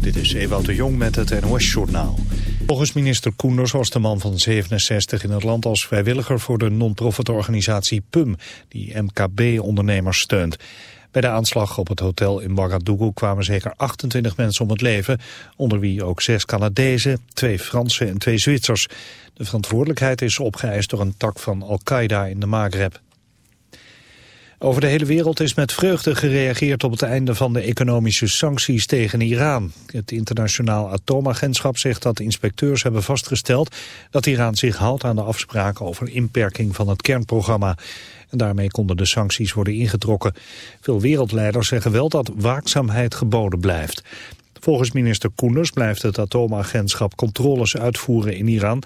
Dit is Ewout de Jong met het NOS-journaal. Volgens minister Koenders was de man van 67 in het land als vrijwilliger voor de non-profit organisatie PUM, die MKB-ondernemers steunt. Bij de aanslag op het hotel in Ouagadougou kwamen zeker 28 mensen om het leven, onder wie ook zes Canadezen, twee Fransen en twee Zwitsers. De verantwoordelijkheid is opgeëist door een tak van Al-Qaeda in de Maghreb. Over de hele wereld is met vreugde gereageerd op het einde van de economische sancties tegen Iran. Het internationaal atoomagentschap zegt dat inspecteurs hebben vastgesteld dat Iran zich houdt aan de afspraken over inperking van het kernprogramma. En daarmee konden de sancties worden ingetrokken. Veel wereldleiders zeggen wel dat waakzaamheid geboden blijft. Volgens minister Koenders blijft het atoomagentschap controles uitvoeren in Iran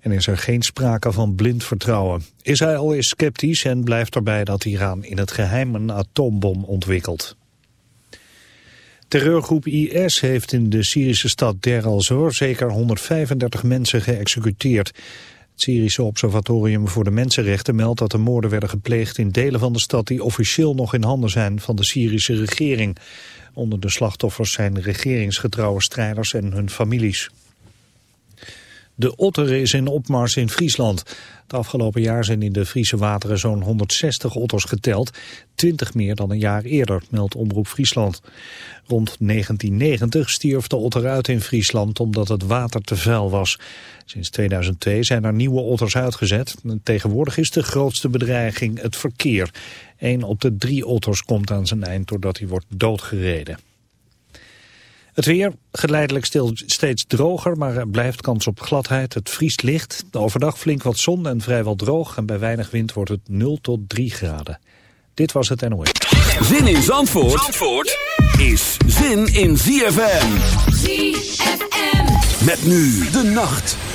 en is er geen sprake van blind vertrouwen. Israël is sceptisch en blijft erbij dat Iran in het geheim een atoombom ontwikkelt. Terreurgroep IS heeft in de Syrische stad Der al-Zor zeker 135 mensen geëxecuteerd. Het Syrische Observatorium voor de Mensenrechten meldt dat de moorden werden gepleegd in delen van de stad die officieel nog in handen zijn van de Syrische regering. Onder de slachtoffers zijn regeringsgetrouwe strijders en hun families. De otter is in opmars in Friesland. Het afgelopen jaar zijn in de Friese wateren zo'n 160 otters geteld. 20 meer dan een jaar eerder, meldt Omroep Friesland. Rond 1990 stierf de otter uit in Friesland omdat het water te vuil was. Sinds 2002 zijn er nieuwe otters uitgezet. Tegenwoordig is de grootste bedreiging het verkeer. Een op de drie otters komt aan zijn eind doordat hij wordt doodgereden. Het weer geleidelijk stil, steeds droger, maar er blijft kans op gladheid. Het vriest licht. Overdag flink wat zon en vrijwel droog. En bij weinig wind wordt het 0 tot 3 graden. Dit was het NOS. Zin in Zandvoort, Zandvoort is zin in ZFM. ZFM. Met nu de nacht.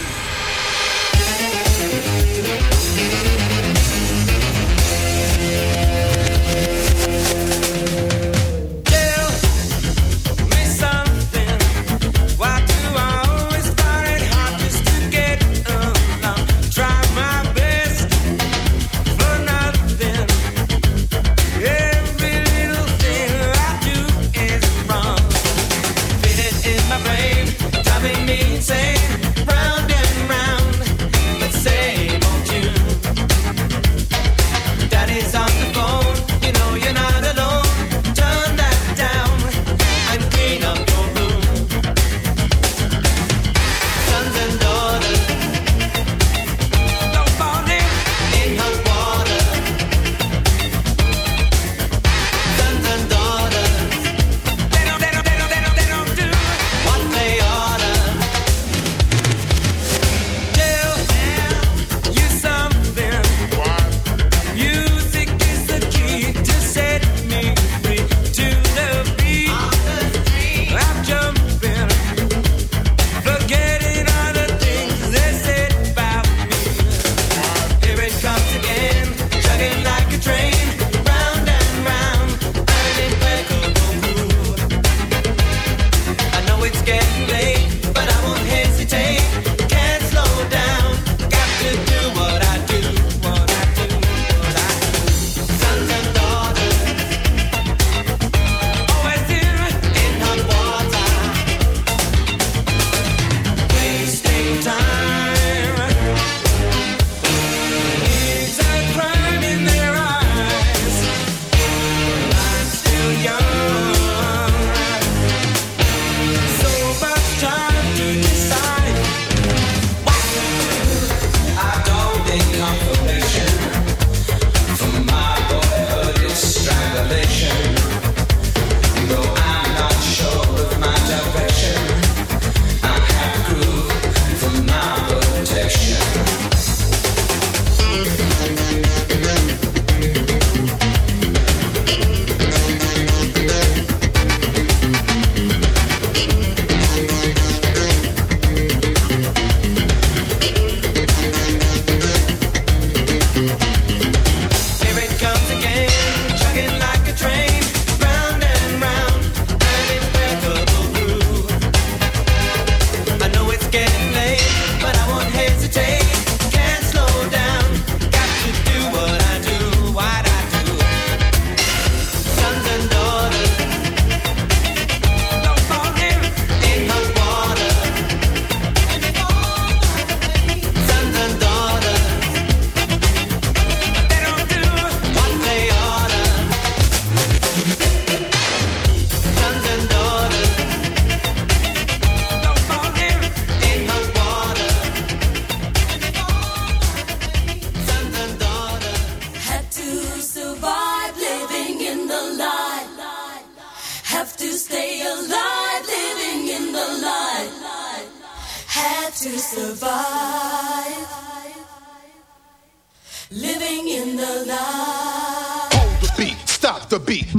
It was a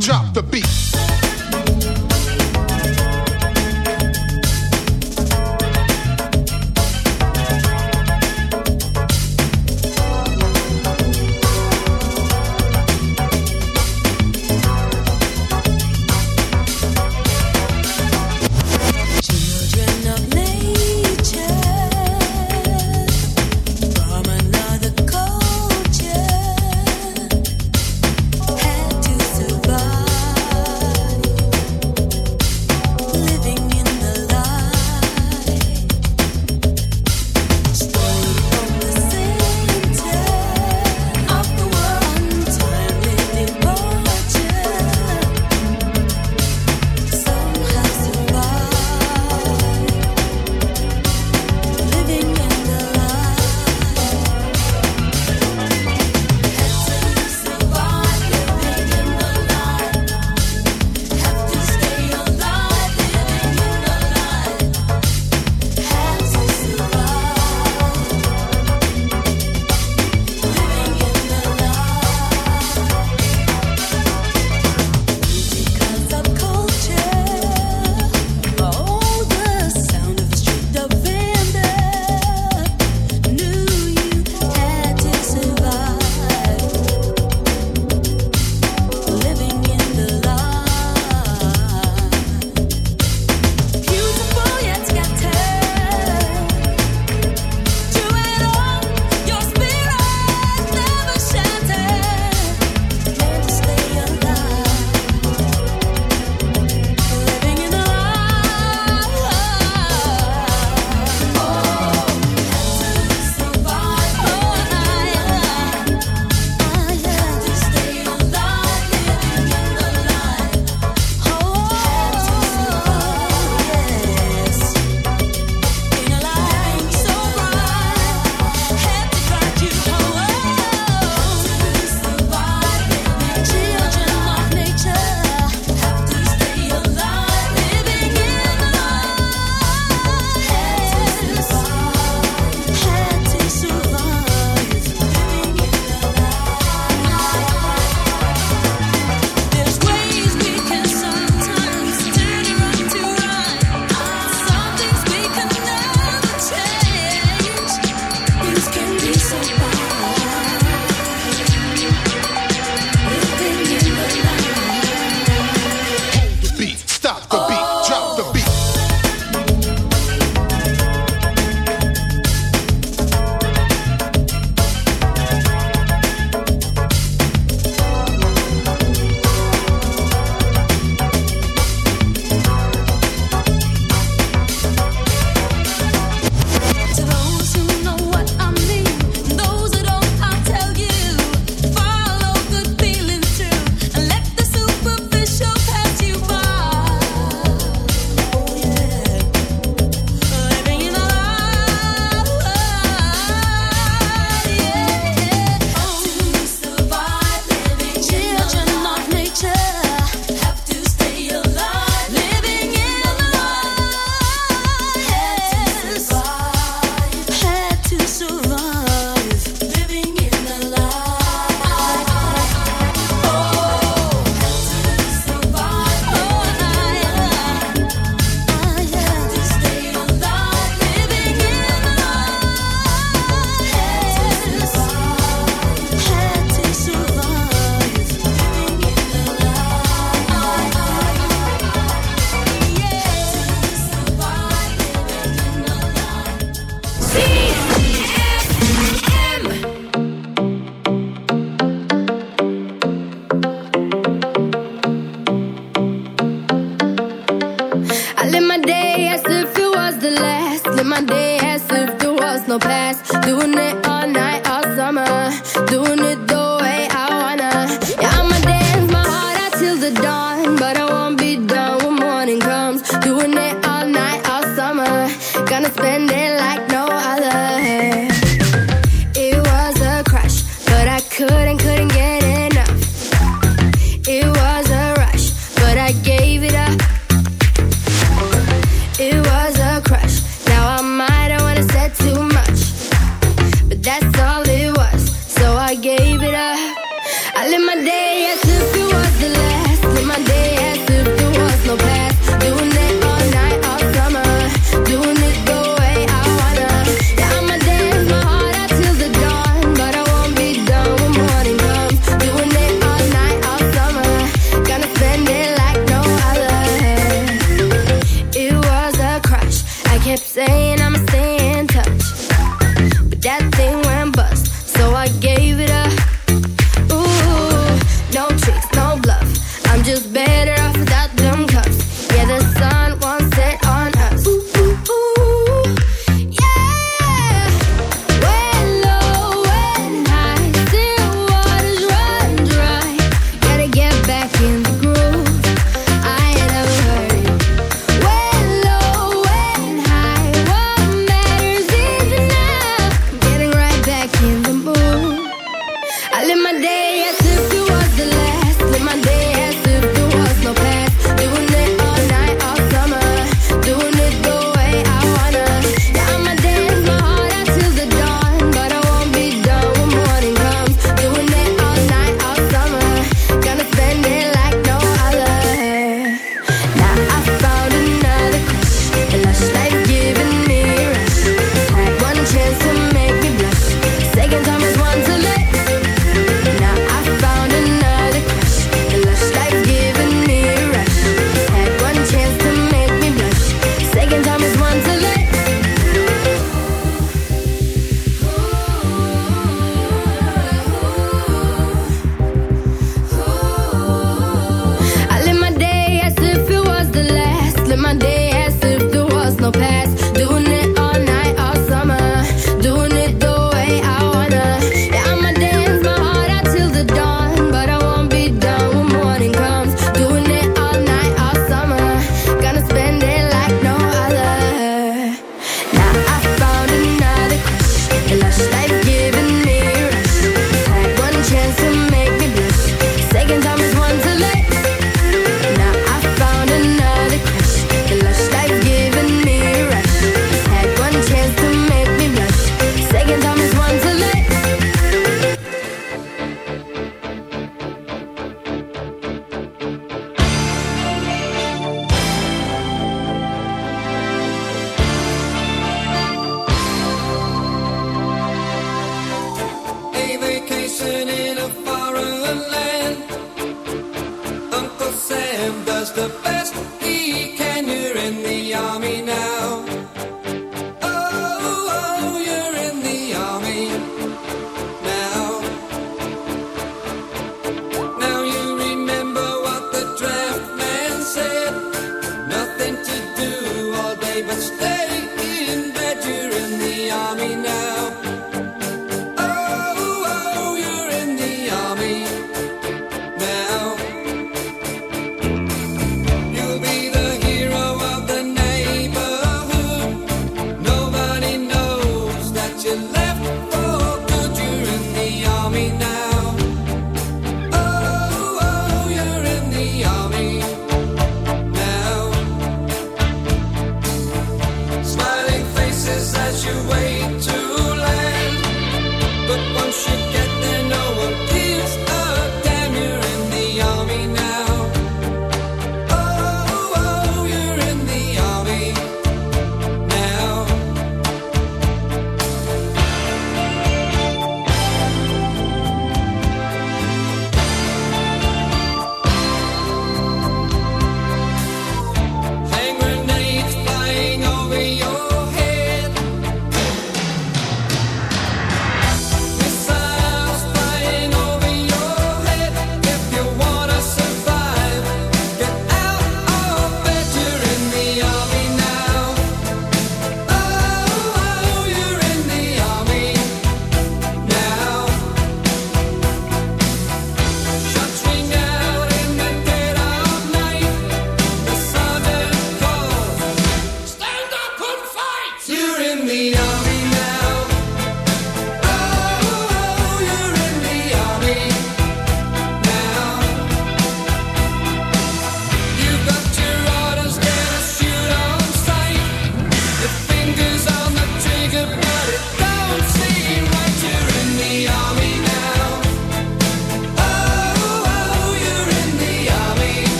crush. Now I might, I wanna say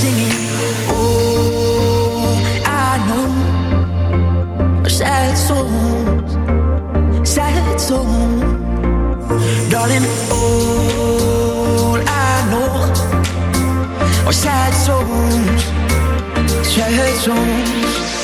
singing. Oh, I know. Sad souls. Sad souls. Darling, all I know are sad souls. Sad souls.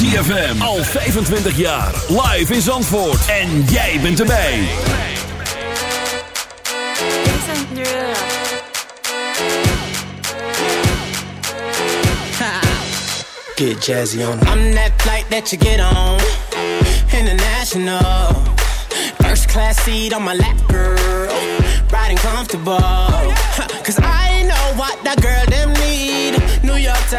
ZFM. Al 25 jaar. Live in Zandvoort. En jij bent erbij. Get jazzy on. I'm that flight that you get on. International. First class seat on my lap, girl. Riding I know what that girl them need. New York to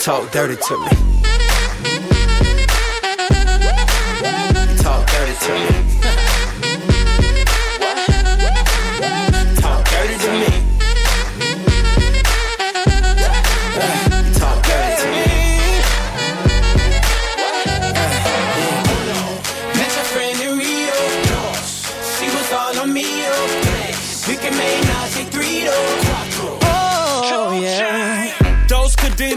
talk dirty to me. You talk dirty to me.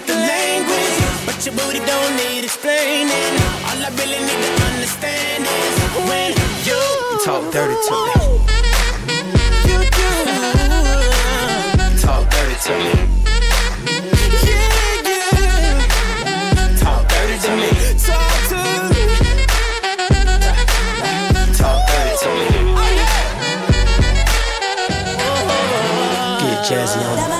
Speak the language. But your booty don't need explaining. All I really need to understand is when you, talk dirty to me. You do. talk dirty to me. Yeah, yeah. Talk dirty to me. Talk to me. Talk dirty to me. Oh, Get jazzy on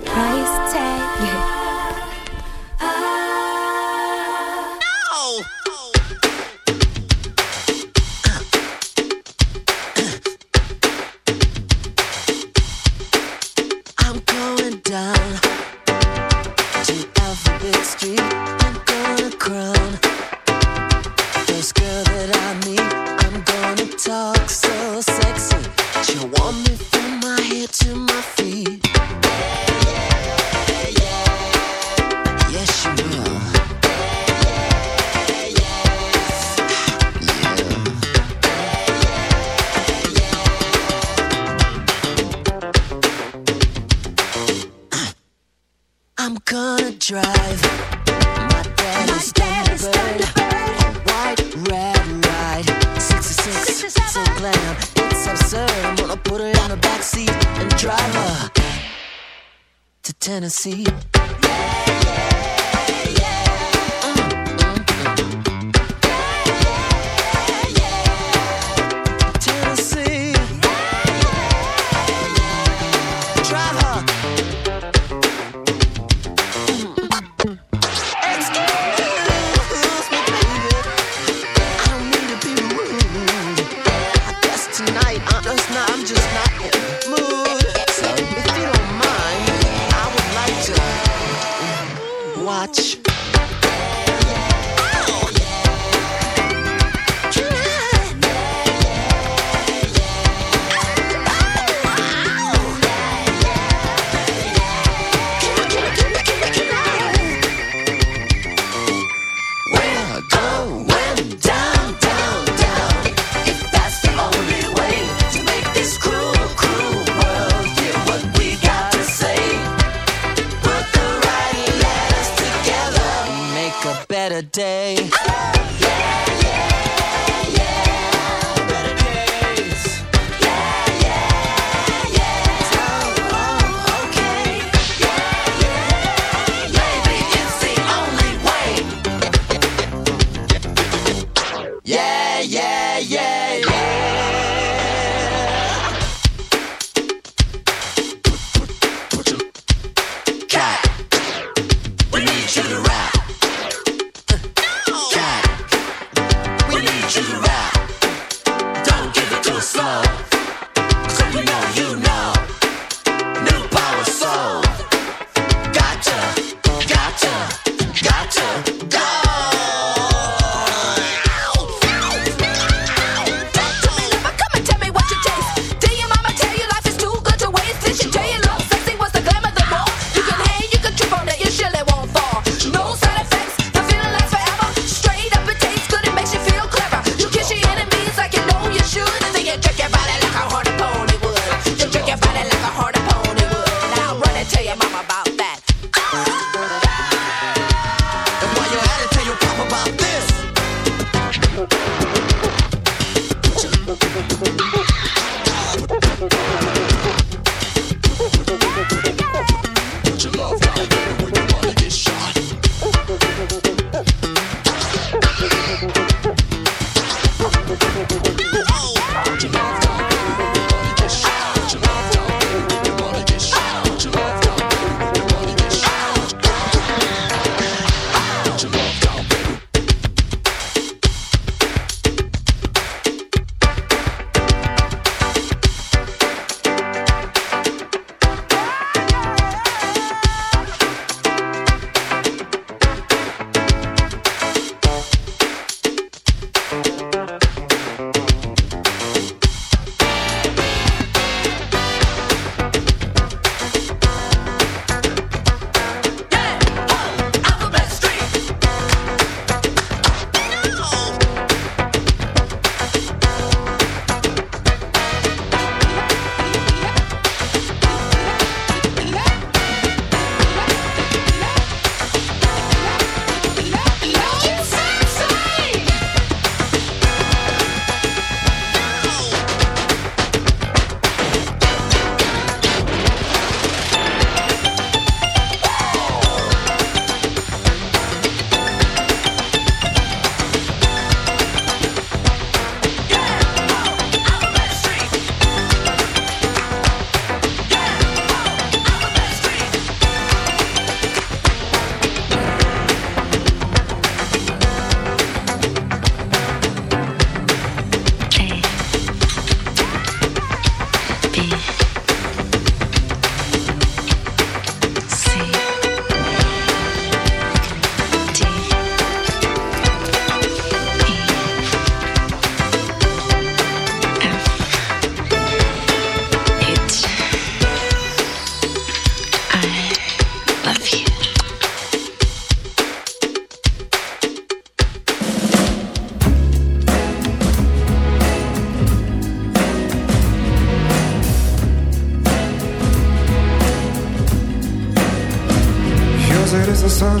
The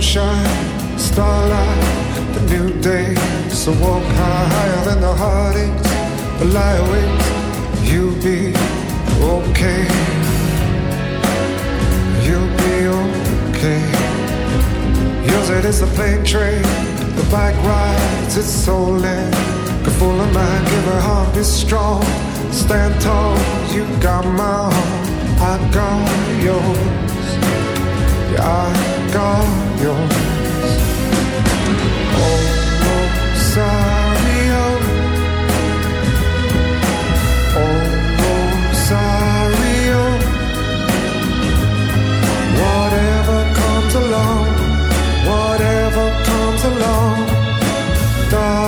sunshine, starlight, the new day. So walk high, higher than the heartaches, but lie awake, you'll be okay. You'll be okay. Yours it is the plane train, the bike rides, it's soul in. A full of mind, give her heart, be strong. Stand tall, you got my heart, I got yours. I got yours. Oh, oh. Whatever comes along, whatever comes along, darling